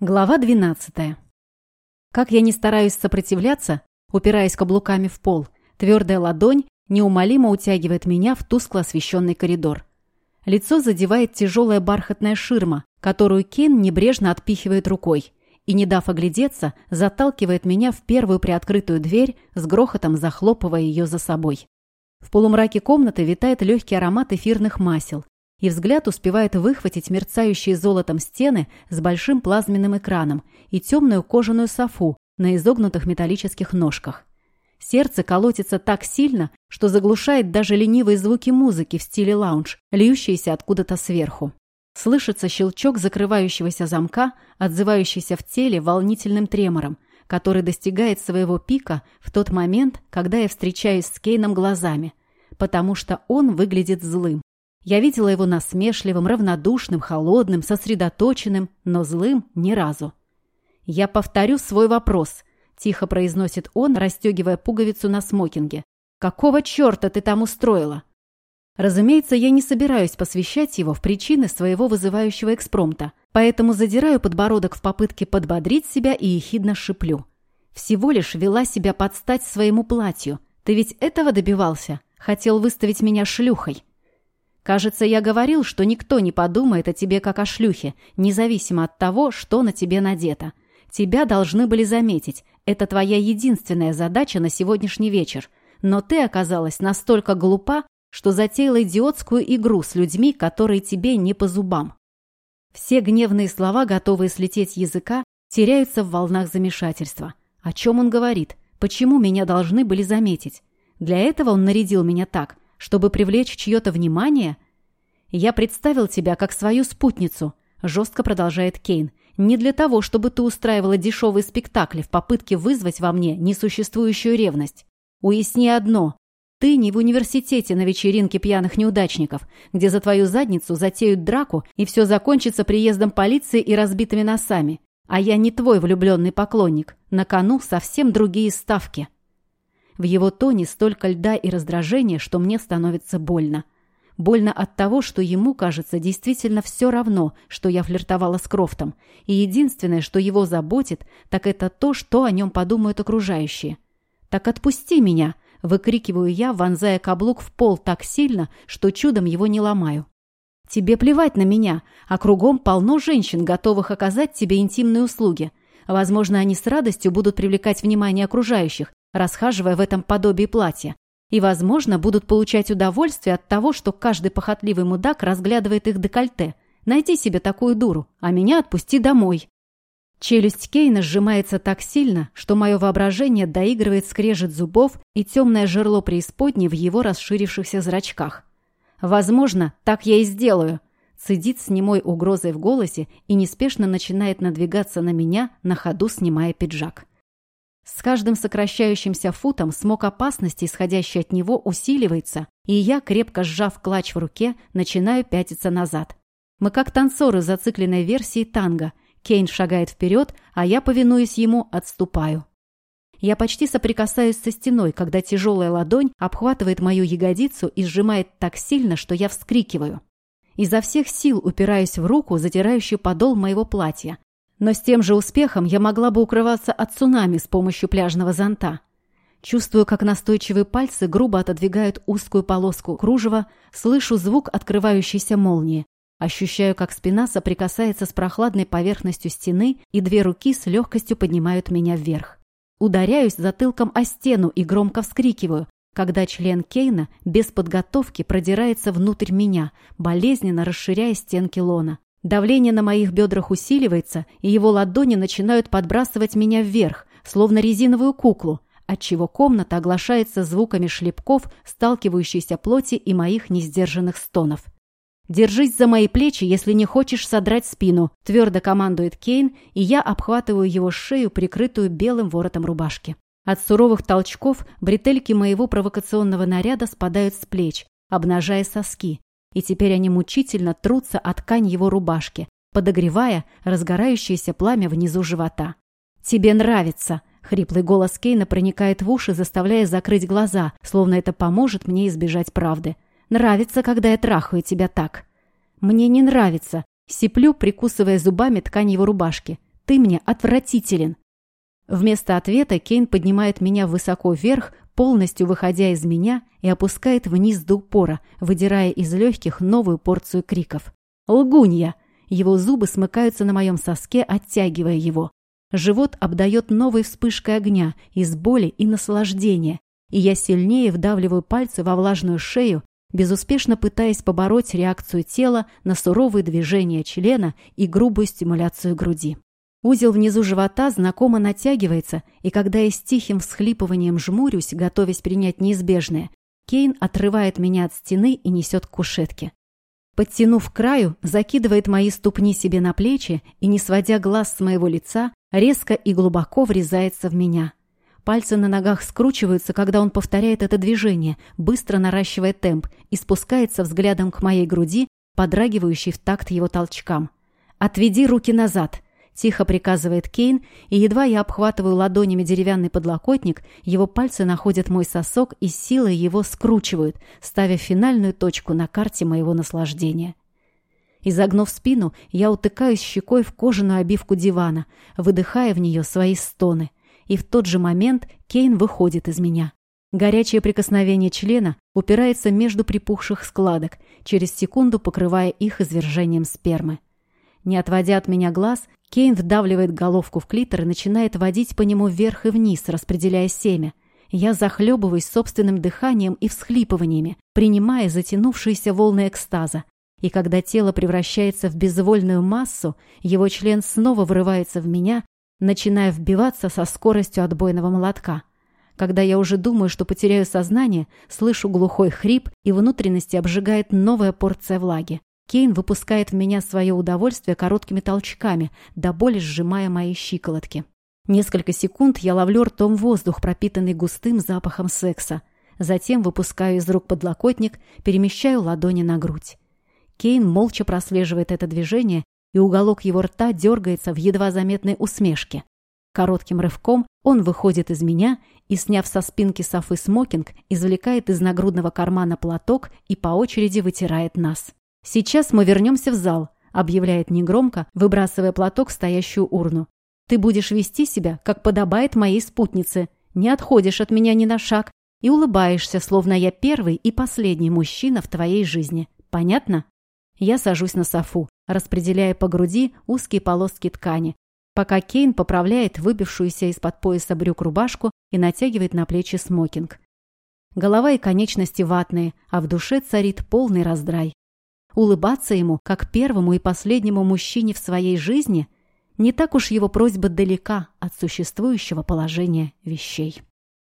Глава 12. Как я не стараюсь сопротивляться, упираясь каблуками в пол, твердая ладонь неумолимо утягивает меня в тускло освещенный коридор. Лицо задевает тяжелая бархатная ширма, которую Кен небрежно отпихивает рукой и, не дав оглядеться, заталкивает меня в первую приоткрытую дверь, с грохотом захлопывая ее за собой. В полумраке комнаты витает легкий аромат эфирных масел, и взгляд успевает выхватить мерцающие золотом стены с большим плазменным экраном и темную кожаную софу на изогнутых металлических ножках. Сердце колотится так сильно, что заглушает даже ленивые звуки музыки в стиле лаунж, льющиеся откуда-то сверху. Слышится щелчок закрывающегося замка, отзывающийся в теле волнительным тремором, который достигает своего пика в тот момент, когда я встречаюсь с Кейном глазами, потому что он выглядит злым, я видела его насмешливым, равнодушным, холодным, сосредоточенным, но злым ни разу. «Я повторю свой вопрос», – тихо произносит он, расстегивая пуговицу на смокинге. «Какого черта ты там устроила?» Разумеется, я не собираюсь посвящать его в причины своего вызывающего экспромта, поэтому задираю подбородок в попытке подбодрить себя и ехидно шиплю. Всего лишь вела себя подстать своему платью. Ты ведь этого добивался? Хотел выставить меня шлюхой. Кажется, я говорил, что никто не подумает о тебе как о шлюхе, независимо от того, что на тебе надето. Тебя должны были заметить. Это твоя единственная задача на сегодняшний вечер. Но ты оказалась настолько глупа, что затеяла идиотскую игру с людьми, которые тебе не по зубам. Все гневные слова, готовые слететь языка, теряются в волнах замешательства. О чем он говорит? Почему меня должны были заметить? Для этого он нарядил меня так – чтобы привлечь чье-то внимание? Я представил тебя как свою спутницу, жестко продолжает Кейн. Не для того, чтобы ты устраивала дешевые спектакли в попытке вызвать во мне несуществующую ревность. Уясни одно. Ты не в университете на вечеринке пьяных неудачников, где за твою задницу затеют драку и все закончится приездом полиции и разбитыми носами. А я не твой влюбленный поклонник. На кону совсем другие ставки. В его тоне столько льда и раздражения, что мне становится больно. Больно от того, что ему, кажется, действительно все равно, что я флиртовала с Крофтом. И единственное, что его заботит, так это то, что о нем подумают окружающие. «Так отпусти меня!» – выкрикиваю я, вонзая каблук в пол так сильно, что чудом его не ломаю. «Тебе плевать на меня, а кругом полно женщин, готовых оказать тебе интимные услуги. Возможно, они с радостью будут привлекать внимание окружающих, расхаживая в этом подобии платья, и, возможно, будут получать удовольствие от того, что каждый похотливый мудак разглядывает их декольте. Найди себе такую дуру, а меня отпусти домой. Челюсть Кейна сжимается так сильно, что мое воображение доигрывает скрежет зубов и темное жерло преисподней в его расширившихся зрачках. «Возможно, так я и сделаю», — цедит с немой угрозой в голосе и неспешно начинает надвигаться на меня, на ходу снимая пиджак. С каждым сокращающимся футом смог опасности, исходящий от него, усиливается, и я, крепко сжав клатч в руке, начинаю пятиться назад. Мы как танцоры зацикленной версии танго. Кейн шагает вперед, а я, повинуясь ему, отступаю. Я почти соприкасаюсь со стеной, когда тяжелая ладонь обхватывает мою ягодицу и сжимает так сильно, что я вскрикиваю. Изо всех сил упираюсь в руку, затирающую подол моего платья, но с тем же успехом я могла бы укрываться от цунами с помощью пляжного зонта. Чувствую, как настойчивые пальцы грубо отодвигают узкую полоску кружева, слышу звук открывающейся молнии. Ощущаю, как спина соприкасается с прохладной поверхностью стены, и две руки с легкостью поднимают меня вверх. Ударяюсь затылком о стену и громко вскрикиваю, когда член Кейна без подготовки продирается внутрь меня, болезненно расширяя стенки лона. Давление на моих бедрах усиливается, и его ладони начинают подбрасывать меня вверх, словно резиновую куклу, отчего комната оглашается звуками шлепков, сталкивающейся плоти и моих несдержанных стонов. «Держись за мои плечи, если не хочешь содрать спину», – твердо командует Кейн, и я обхватываю его шею, прикрытую белым воротом рубашки. От суровых толчков бретельки моего провокационного наряда спадают с плеч, обнажая соски, и теперь они мучительно трутся от ткань его рубашки, подогревая разгорающееся пламя внизу живота. «Тебе нравится!» — хриплый голос Кейна проникает в уши, заставляя закрыть глаза, словно это поможет мне избежать правды. «Нравится, когда я трахаю тебя так!» «Мне не нравится!» — сиплю, прикусывая зубами ткань его рубашки. Ты мне отвратителен!» Вместо ответа Кейн поднимает меня высоко вверх, полностью выходя из меня и опускает вниз до упора, выдирая из легких новую порцию криков. «Лгунья!» Его зубы смыкаются на моем соске, оттягивая его. Живот обдает новой вспышкой огня, из боли и наслаждения, и я сильнее вдавливаю пальцы во влажную шею, безуспешно пытаясь побороть реакцию тела на суровые движения члена и грубую стимуляцию груди. Узел внизу живота знакомо натягивается, и когда я с тихим всхлипыванием жмурюсь, готовясь принять неизбежное, Кейн отрывает меня от стены и несет к кушетке. Подтянув к краю, закидывает мои ступни себе на плечи и, не сводя глаз с моего лица, резко и глубоко врезается в меня. Пальцы на ногах скручиваются, когда он повторяет это движение, быстро наращивая темп, и спускается взглядом к моей груди, подрагивающей в такт его толчкам. «Отведи руки назад!» Тихо приказывает Кейн, и едва я обхватываю ладонями деревянный подлокотник, его пальцы находят мой сосок и силой его скручивают, ставя финальную точку на карте моего наслаждения. Изогнув спину, я утыкаюсь щекой в кожаную обивку дивана, выдыхая в нее свои стоны. И в тот же момент Кейн выходит из меня. Горячее прикосновение члена упирается между припухших складок, через секунду покрывая их извержением спермы. Не отводя от меня глаз, Кейн вдавливает головку в клитор и начинает водить по нему вверх и вниз, распределяя семя. Я захлебываюсь собственным дыханием и всхлипываниями, принимая затянувшиеся волны экстаза. И когда тело превращается в безвольную массу, его член снова врывается в меня, начиная вбиваться со скоростью отбойного молотка. Когда я уже думаю, что потеряю сознание, слышу глухой хрип, и внутренности обжигает новая порция влаги. Кейн выпускает в меня свое удовольствие короткими толчками, до боли сжимая мои щиколотки. Несколько секунд я ловлю ртом воздух, пропитанный густым запахом секса. Затем выпускаю из рук подлокотник, перемещаю ладони на грудь. Кейн молча прослеживает это движение, и уголок его рта дергается в едва заметной усмешке. Коротким рывком он выходит из меня и, сняв со спинки софы смокинг, извлекает из нагрудного кармана платок и по очереди вытирает нас. «Сейчас мы вернемся в зал», — объявляет негромко, выбрасывая платок в стоящую урну. «Ты будешь вести себя, как подобает моей спутнице, не отходишь от меня ни на шаг и улыбаешься, словно я первый и последний мужчина в твоей жизни. Понятно?» Я сажусь на софу, распределяя по груди узкие полоски ткани, пока Кейн поправляет выбившуюся из-под пояса брюк рубашку и натягивает на плечи смокинг. Голова и конечности ватные, а в душе царит полный раздрай. Улыбаться ему, как первому и последнему мужчине в своей жизни, не так уж его просьба далека от существующего положения вещей.